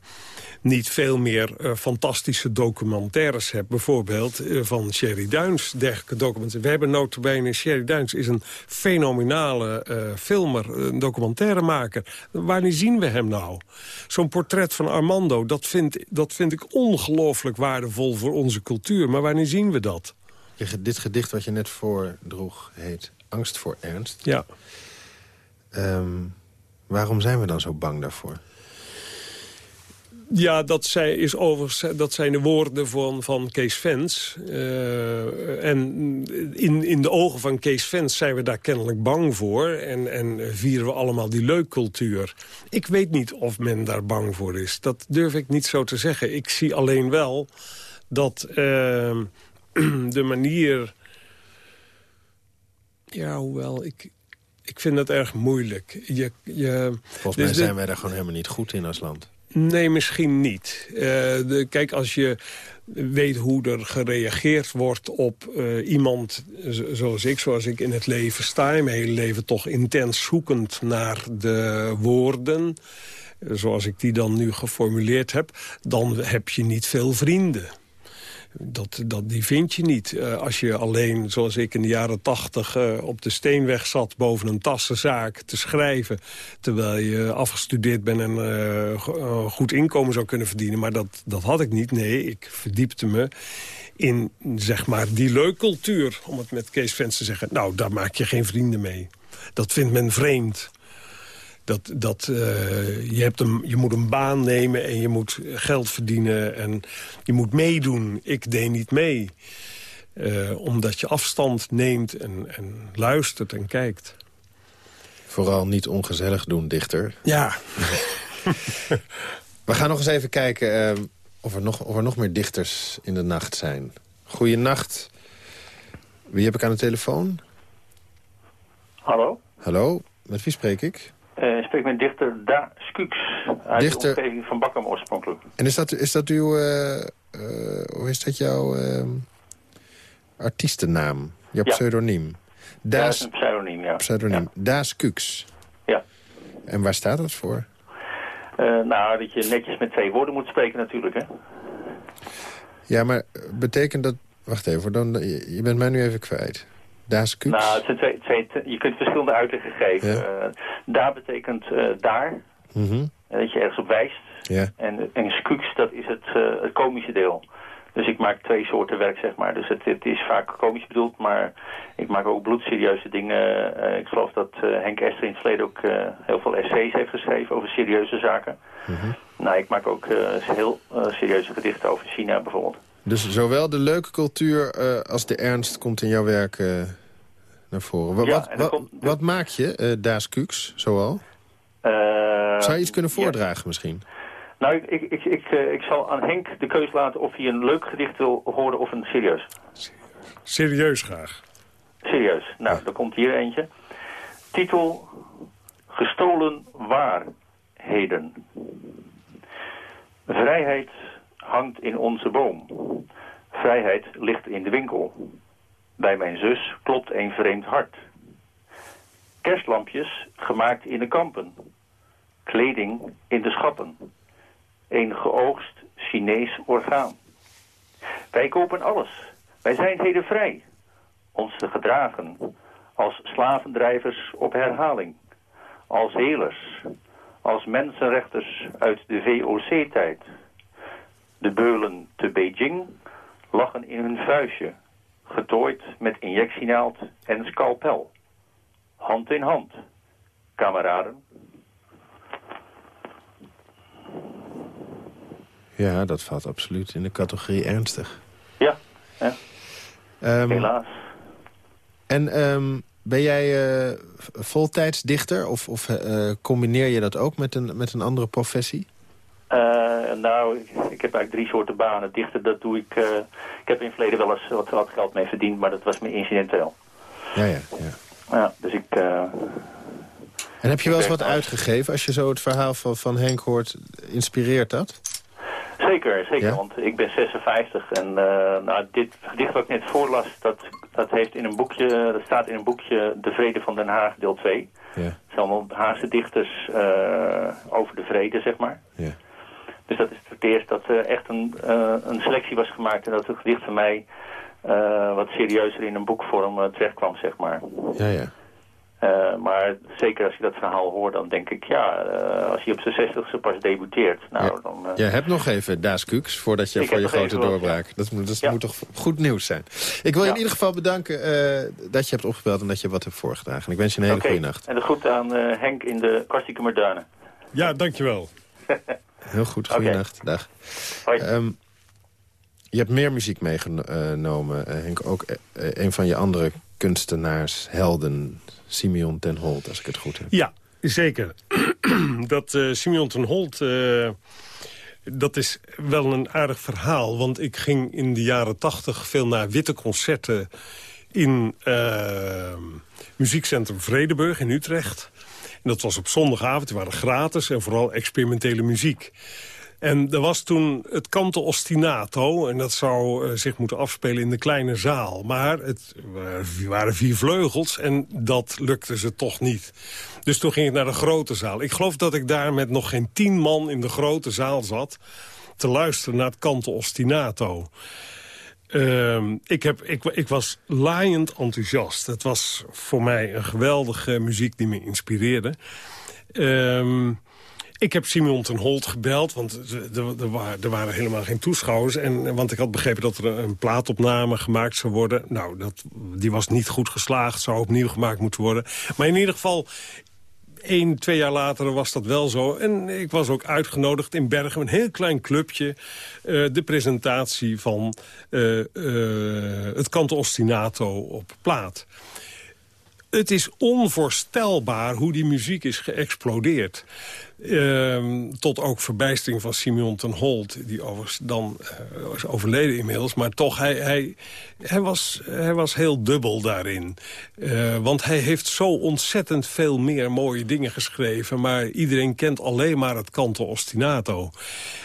niet veel meer uh, fantastische documentaires hebt. Bijvoorbeeld uh, van Sherry Duins, dergelijke documenten. We hebben notabene, Sherry Duins is een fenomenale uh, filmer, een documentairemaker. Wanneer zien we hem nou? Zo'n portret van Armando, dat vind, dat vind ik ongelooflijk waardevol voor onze cultuur. Maar wanneer zien we dat? Dit gedicht wat je net voordroeg heet Angst voor Ernst. Ja. Um, waarom zijn we dan zo bang daarvoor? Ja, dat, zij is over, dat zijn de woorden van, van Kees Vens. Uh, en in, in de ogen van Kees Vens zijn we daar kennelijk bang voor. En, en vieren we allemaal die leukcultuur. Ik weet niet of men daar bang voor is. Dat durf ik niet zo te zeggen. Ik zie alleen wel dat uh, de manier... Ja, hoewel, ik, ik vind dat erg moeilijk. Je, je, Volgens mij zijn wij daar gewoon helemaal niet goed in als land. Nee, misschien niet. Uh, de, kijk, als je weet hoe er gereageerd wordt op uh, iemand zoals ik, zoals ik in het leven sta... mijn hele leven toch intens zoekend naar de woorden... zoals ik die dan nu geformuleerd heb... dan heb je niet veel vrienden. Dat, dat, die vind je niet. Uh, als je alleen, zoals ik in de jaren tachtig... Uh, op de steenweg zat boven een tassenzaak te schrijven... terwijl je afgestudeerd bent en uh, goed inkomen zou kunnen verdienen. Maar dat, dat had ik niet. Nee, ik verdiepte me in zeg maar, die leukcultuur, om het met Kees Vens te zeggen. Nou, daar maak je geen vrienden mee. Dat vindt men vreemd. Dat, dat, uh, je, hebt een, je moet een baan nemen en je moet geld verdienen en je moet meedoen. Ik deed niet mee. Uh, omdat je afstand neemt en, en luistert en kijkt. Vooral niet ongezellig doen, dichter. Ja. We gaan nog eens even kijken uh, of, er nog, of er nog meer dichters in de nacht zijn. Goeienacht. Wie heb ik aan de telefoon? Hallo. Hallo, met wie spreek ik? Uh, ik spreek met dichter Da Skux uit dichter... de omgeving van Bakkam oorspronkelijk. En is dat, is dat uw, uh, uh, hoe is dat jouw ehm, artiestennaam? Jouw ja. pseudoniem? Da ja, een pseudoniem, ja. Pseudoniem. Ja. Da. Ja. En waar staat dat voor? nou, dat je netjes met twee woorden moet spreken natuurlijk, hè. Ja, maar betekent dat Wacht even, dan, je bent mij nu even kwijt. Nou, het zijn twee, twee, je kunt verschillende uitleggen geven. Ja. daar betekent daar, mm dat je ergens op wijst. Ja. En, en skuks, dat is het, het komische deel. Dus ik maak twee soorten werk, zeg maar. Dus het, het is vaak komisch bedoeld, maar ik maak ook bloedserieuze dingen. Uh, ik geloof dat uh, Henk Ester in het verleden ook uh, heel veel essays heeft geschreven over serieuze zaken. Mm -hmm. Nou, ik maak ook heel serieuze gedichten over China bijvoorbeeld. Dus zowel de leuke cultuur als de ernst komt in jouw werk naar voren. Wat, ja, wat, komt, wat, maak je, Daas Kuks, zoal? Zou je iets kunnen voordragen ja. misschien? Nou, ik, ik, ik, ik, uh, ik zal aan Henk de keus laten of hij een leuk gedicht wil horen of een serieus. Serieus graag. Serieus. Nou, dan komt hier eentje. Titel Gestolen waarheden. Vrijheid hangt in onze boom. Vrijheid ligt in de winkel. Bij mijn zus klopt een vreemd hart. Kerstlampjes gemaakt in de kampen. Kleding in de schappen een geoogst Chinees orgaan. Wij kopen alles. Wij zijn heden vrij. Ons te gedragen als slavendrijvers op herhaling. Als helers. Als mensenrechters uit de VOC-tijd. De beulen te Beijing lachen in hun vuistje. Getooid met injectienaald en scalpel. Hand in hand. Kameraden, Ja, dat valt absoluut in de categorie ernstig. Ja, ja. Um, helaas. En um, ben jij uh, voltijds dichter of, of uh, combineer je dat ook met een, met een andere professie? Uh, nou, ik, ik, heb eigenlijk drie soorten banen. Dichter, dat doe ik... ik heb in het verleden wel eens wat, wat, geld mee verdiend, maar dat was me incidenteel. Ja, ja, ja. Ja, dus ik... en heb je wel eens wat uitgegeven? Als je zo het verhaal van, van Henk hoort, inspireert dat? Zeker, zeker. Want ik ben 56 en nou, dit gedicht wat ik net voorlas, dat, dat, heeft in een boekje, dat staat in een boekje De Vrede van Den Haag, deel 2. Ja. Het zijn allemaal Haagse dichters over de vrede, zeg maar. Ja. Dus dat is het eerst dat er echt een, uh, een selectie was gemaakt en dat het gedicht van mij wat serieuzer in een boekvorm terecht kwam, zeg maar. Ja, ja. Uh, maar zeker als je dat verhaal hoort, dan denk ik, ja, uh, als je op zijn zestigste pas debuteert, nou ja. dan... Uh... Je hebt nog even Daas Kuks, voordat je voor je grote doorbraak. Ja. Dat, dat ja. moet toch goed nieuws zijn. Ik wil je in ieder geval bedanken dat je hebt opgebeld en dat je wat hebt voorgedragen. Ik wens je een hele okay. goede nacht. En de groet aan Henk in de Kastieke Marduinen. Ja, dankjewel. Heel goed, goede okay. nacht. Dag. Hoi. Um, je hebt meer muziek meegenomen, Henk. Ook een van je andere kunstenaars, helden, Simeon ten Holt, als ik het goed heb. Ja, zeker. dat uh, Simeon ten Holt... Uh, dat is wel een aardig verhaal. Want ik ging in de jaren tachtig veel naar witte concerten... in uh, muziekcentrum Vredeburg in Utrecht. En dat was op zondagavond. Die waren gratis en vooral experimentele muziek. En er was toen het Canto Ostinato. En dat zou uh, zich moeten afspelen in de kleine zaal. Maar het waren vier vleugels en dat lukte ze toch niet. Dus toen ging ik naar de grote zaal. Ik geloof dat ik daar met nog geen tien man in de grote zaal zat... te luisteren naar het Canto Ostinato. Uh, ik, heb, ik, ik was laaiend enthousiast. Het was voor mij een geweldige muziek die me inspireerde. Ehm ik heb Simon ten Holt gebeld, want er, er waren helemaal geen toeschouwers. En, want ik had begrepen dat er een plaatopname gemaakt zou worden. Nou, dat, die was niet goed geslaagd, zou opnieuw gemaakt moeten worden. Maar in ieder geval, één, twee jaar later was dat wel zo. En ik was ook uitgenodigd in Bergen, een heel klein clubje... Uh, de presentatie van uh, uh, het Canto Ostinato op plaat. Het is onvoorstelbaar hoe die muziek is geëxplodeerd. Uh, tot ook verbijstering van Simeon ten Holt. Die overigens dan uh, is overleden inmiddels. Maar toch, hij, hij, hij, was, hij was heel dubbel daarin. Uh, want hij heeft zo ontzettend veel meer mooie dingen geschreven. Maar iedereen kent alleen maar het canto ostinato.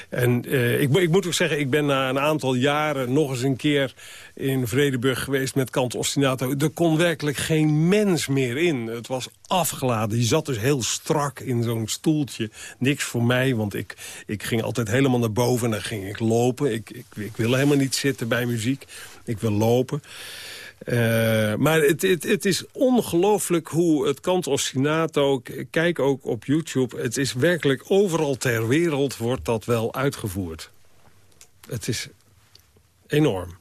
En uh, ik, ik moet ook zeggen, ik ben na een aantal jaren nog eens een keer in Vredeburg geweest met Kant Ostinato. Er kon werkelijk geen mens meer in. Het was afgeladen. Je zat dus heel strak in zo'n stoeltje. Niks voor mij, want ik, ik ging altijd helemaal naar boven en dan ging ik lopen. Ik, ik, ik wilde helemaal niet zitten bij muziek. Ik wil lopen. Uh, maar het, het, het is ongelooflijk hoe het Kant Ostinato... kijk ook op YouTube, het is werkelijk overal ter wereld wordt dat wel uitgevoerd. Het is enorm.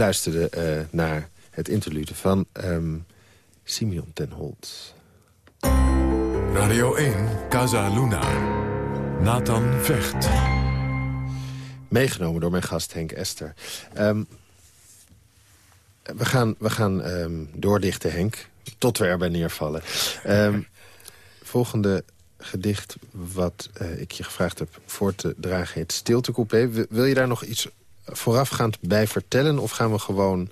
Luisterde uh, naar het interlude van um, Simeon ten Holt. Radio 1, Casa Luna. Nathan Vecht. Meegenomen door mijn gast Henk Ester. Um, we gaan, we gaan um, doordichten, Henk. Tot we erbij neervallen. volgende gedicht wat uh, ik je gevraagd heb voor te dragen heet Stiltecoupé. Wil je daar nog iets voorafgaand bij vertellen... of gaan we gewoon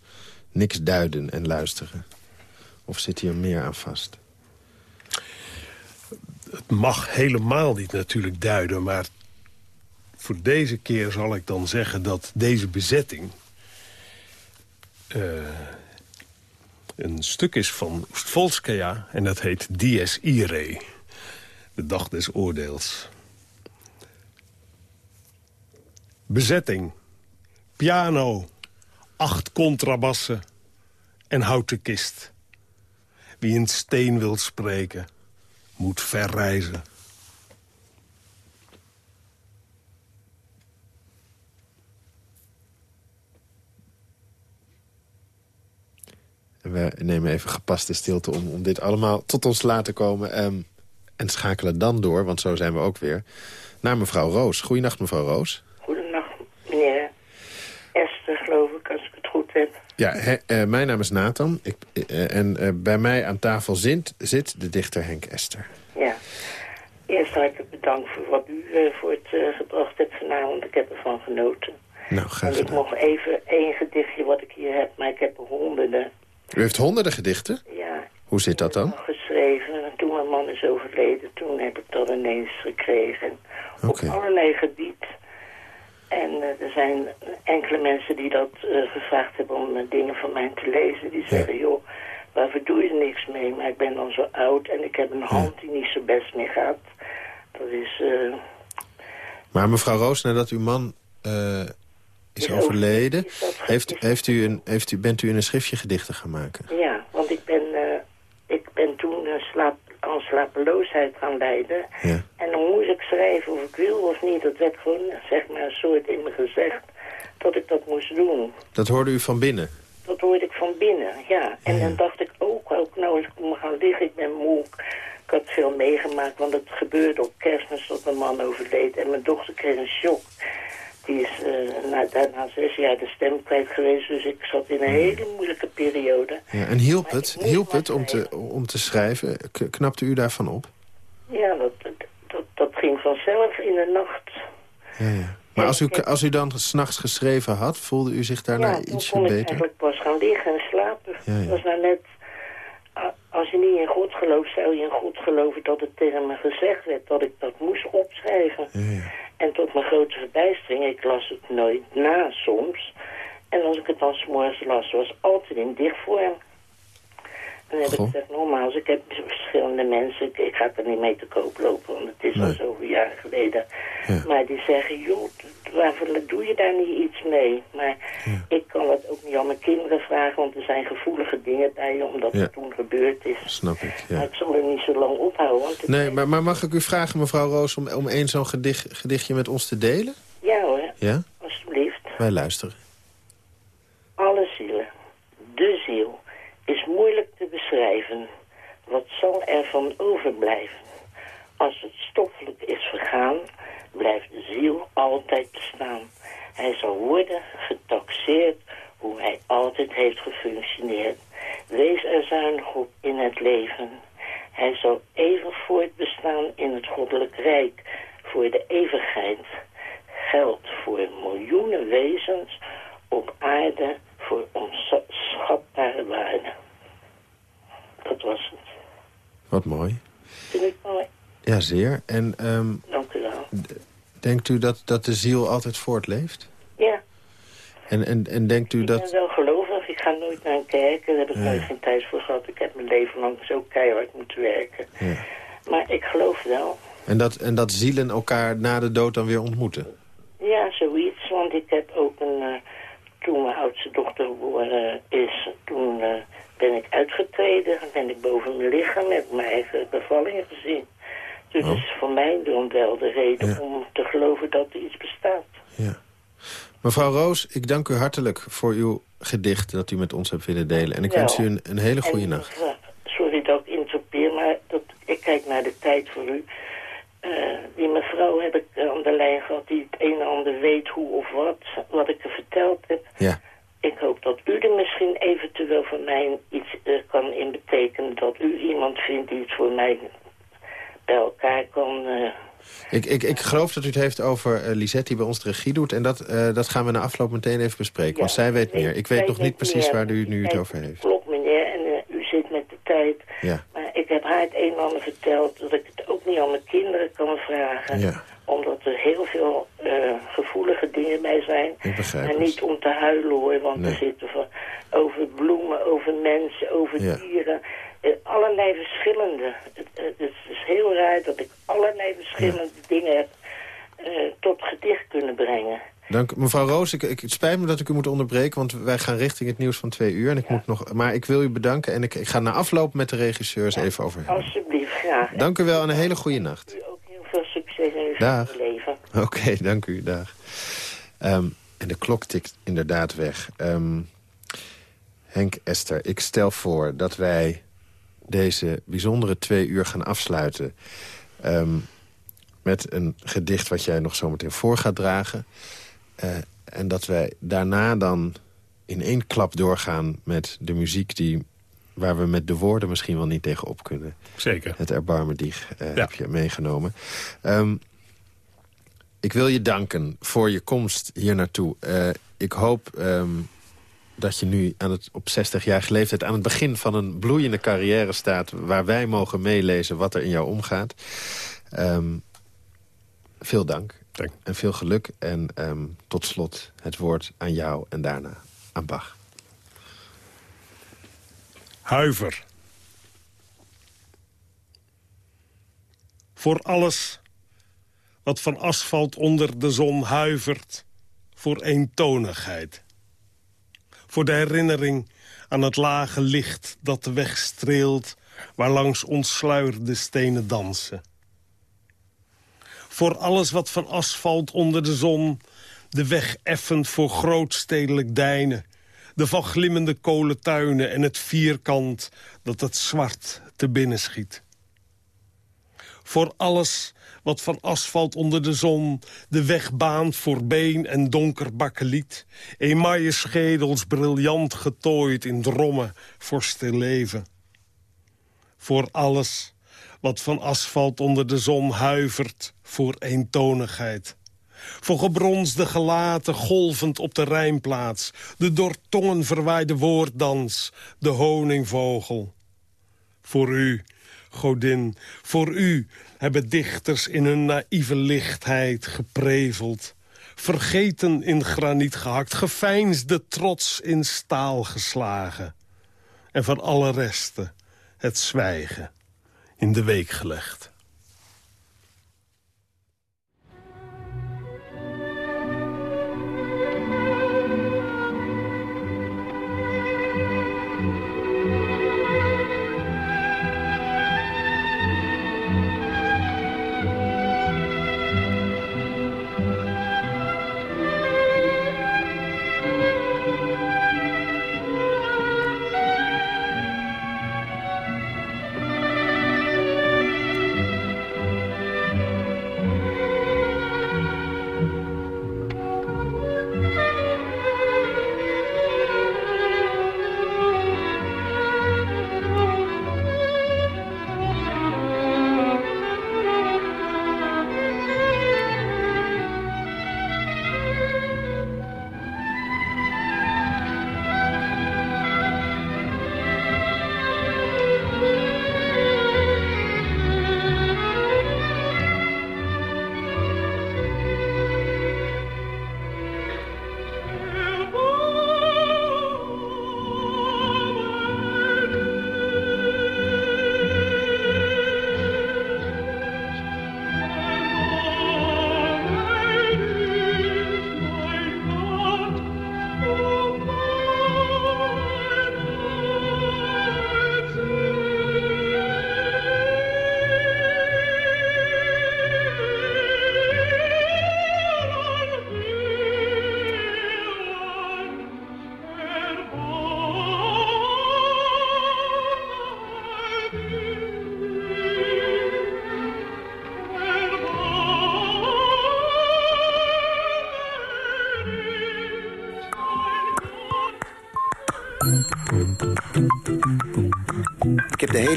niks duiden en luisteren? Of zit hier meer aan vast? Het mag helemaal niet natuurlijk duiden, maar voor deze keer zal ik dan zeggen dat deze bezetting... Uh, een stuk is van Volskaya en dat heet Dies. De dag des oordeels. Bezetting. Piano. Acht contrabassen. En houten kist. Wie in steen wil spreken, moet verreizen. We nemen even gepaste stilte om, om dit allemaal tot ons te laten komen. Ehm, en schakelen dan door, want zo zijn we ook weer, naar mevrouw Roos. Goedenacht, mevrouw Roos. Goedenacht, meneer Esther, geloof ik, Ja, he, eh, mijn naam is Nathan. Ik, eh, en eh, bij mij aan tafel zit, zit de dichter Henk Esther. Ja. Eerst hartelijk bedankt voor wat u voor het gebracht hebt vanavond. Ik heb ervan genoten. Nou, graag En ik gedaan. nog even één gedichtje wat ik hier heb, maar ik heb er honderden. U heeft honderden gedichten? Ja, Hoe zit dat dan? geschreven. En toen mijn man is overleden, toen heb ik dat ineens gekregen. Op allerlei gebied. En eh, er zijn enkele mensen die dat eh, gevraagd hebben om eh, dingen van mij te lezen. Die zeggen, joh, waarvoor doe je niks mee? Maar ik ben dan zo oud en ik heb een hand die niet zo best meer gaat. Dat is... Maar mevrouw Roos, nadat uw man is Is overleden... is dat ge- Heeft, is- heeft u een, heeft u, bent u in een schriftje gedichten gaan maken? Ja, want ik ben, eh, ik ben toen eh, slaap, aan slapeloosheid gaan lijden. Ja. En dan moest ik schrijven of ik wil of niet. Dat werd gewoon zeg maar een soort in me gezegd dat ik dat moest doen. Dat hoorde u van binnen? Dat hoorde ik van binnen, ja. En dan dacht ik ook, ook nou als ik me gaan liggen, ik ben moe. Ik had veel meegemaakt, want het gebeurde op kerstmis dat mijn man overleed. En mijn dochter kreeg een shock. Die is eh, na, daarna zes jaar de stem kwijt geweest, dus ik zat in een hele moeilijke periode. Ja, en hielp het, hielp het om, te, om te schrijven? Knapte u daarvan op? Ja, dat, dat, dat, ging vanzelf in de nacht. Ja, ja. Maar als u, als u dan s'nachts geschreven had, voelde u zich daarna ja, toen ietsje kon ik beter? eigenlijk pas gaan liggen en slapen. Ja, ja. Dat was nou net... Als je niet in God gelooft, zou je in God geloven dat het tegen me gezegd werd dat ik dat moest opschrijven. Ja, ja. En tot mijn grote verbijstering, ik las het nooit na soms. En als ik het dan s'morgens las, was het altijd in dichtvorm. En dan heb ik gezegd, nogmaals, ik heb verschillende mensen, ik, ik ga er niet mee te koop lopen, want het is al zoveel jaar geleden. Ja. Maar die zeggen, joh, waarvoor doe je daar niet iets mee? Maar ik kan dat ook niet aan mijn kinderen vragen, want er zijn gevoelige dingen bij, omdat Ja. het toen gebeurd is. Snap ik, Maar ja. ik zal er niet zo lang ophouden, want het- Nee, maar, maar mag ik u vragen, mevrouw Roos, om, om één zo'n gedicht, gedichtje met ons te delen? ja hoor, Ja? alsjeblieft. Wij luisteren. Alle zielen, de ziel, is moeilijk te beschrijven. Wat zal er van overblijven? Als het stoffelijk is vergaan, blijft de ziel altijd bestaan. Hij zal worden getaxeerd hoe hij altijd heeft gefunctioneerd. Wees er zuinig op in het leven. Hij zal even voortbestaan in het goddelijk rijk voor de eeuwigheid. Geldt voor miljoenen wezens op aarde voor onschatbare waarde. Dat was het. Wat mooi. Vind ik mooi. Ja, zeer. En ehm, Dank u wel. denkt u dat, dat de ziel altijd voortleeft? Ja, En, en, en denkt u ik ben dat... wel gelovig. Ik ga nooit naar een kerk. Daar heb ik nooit geen tijd voor gehad. Ik heb mijn leven lang zo keihard moeten werken. Ja. Maar ik geloof wel. En dat, en dat zielen elkaar na de dood dan weer ontmoeten? Ja, zoiets. Want ik heb ook een... eh, toen mijn oudste dochter geboren is, toen eh, ben ik uitgetreden. Ben ik boven mijn lichaam, heb mijn eigen bevalling gezien. Dus dat is voor mij dan wel de reden Ja. om te geloven dat er iets bestaat. Ja. Mevrouw Roos, ik dank u hartelijk voor uw gedicht dat u met ons hebt willen delen. En ik wens u een, een hele goede En, nacht. eh, Sorry dat ik interrupeer, maar dat, ik kijk naar de tijd voor u. Eh, die mevrouw heb ik aan de lijn gehad die het een en ander weet hoe of wat, wat ik er verteld heb. Ja, Ik hoop dat u er misschien eventueel voor mij iets eh, kan in betekenen. Dat u iemand vindt die het voor mij bij elkaar kan... eh, ik, ik, ik geloof dat u het heeft over eh, Lisette die bij ons de regie doet. En dat, dat gaan we na afloop meteen even bespreken. Want zij weet meer. Ik weet nog niet precies meer. waar u nu het over heeft. Klopt meneer, en u zit met de tijd. Ja, Maar ik heb haar het een en ander verteld dat ik het ook niet aan mijn kinderen kan vragen. ja. Omdat er heel veel eh gevoelig gevoelige dingen bij zijn. Ik begrijp En niet om te huilen hoor, want Nee. er zitten van, over bloemen, over mensen, over Ja. dieren. eh, allerlei verschillende. Het, het is heel raar dat ik allerlei verschillende dingen heb eh, tot gedicht kunnen brengen. Dank, mevrouw Roos, ik, ik, het spijt me dat ik u moet onderbreken... want wij gaan richting het nieuws van twee uur. En ik moet nog, maar ik wil u bedanken en ik, ik ga na afloop met de regisseurs even over hebben. Alsjeblieft, graag. Dank u wel en een hele goede nacht. U ook heel veel uw Dag. leven. Oké, dank u. Dag. Ehm, en de klok tikt inderdaad weg. Ehm, Henk, Esther, ik stel voor dat wij deze bijzondere twee uur gaan afsluiten... ehm, met een gedicht wat jij nog zometeen voor gaat dragen. Eh, en dat wij daarna dan in één klap doorgaan met de muziek... Die, waar we met de woorden misschien wel niet tegenop kunnen. Zeker. Het erbarmen die eh, Ja. heb je meegenomen. Ehm, ik wil je danken voor je komst hier naartoe. Eh, ik hoop ehm, dat je nu aan het, op 60-jarige leeftijd... aan het begin van een bloeiende carrière staat... waar wij mogen meelezen wat er in jou omgaat. Ehm, veel dank. Dank. En veel geluk. En ehm, tot slot het woord aan jou en daarna aan Bach. Huiver. Voor alles wat van asfalt onder de zon huivert. Voor eentonigheid. Voor de herinnering aan het lage licht dat de weg streelt... waarlangs ontsluierde stenen dansen. Voor alles wat van asfalt onder de zon... de weg effent voor grootstedelijk deinen... de van glimmende kolentuinen en het vierkant... dat het zwart te binnen schiet. Voor alles wat van asfalt onder de zon... de weg baant voor been en donker bakkeliet. Emaille schedels briljant getooid in drommen voor stil leven. Voor alles wat van asfalt onder de zon huivert voor eentonigheid. Voor gebronsde gelaten golvend op de rijmplaats. De door tongen verwaaide woorddans, de honingvogel. Voor u, godin, voor u hebben dichters in hun naïeve lichtheid gepreveld. Vergeten in graniet gehakt, geveinsde trots in staal geslagen. En van alle resten het zwijgen in de week gelegd.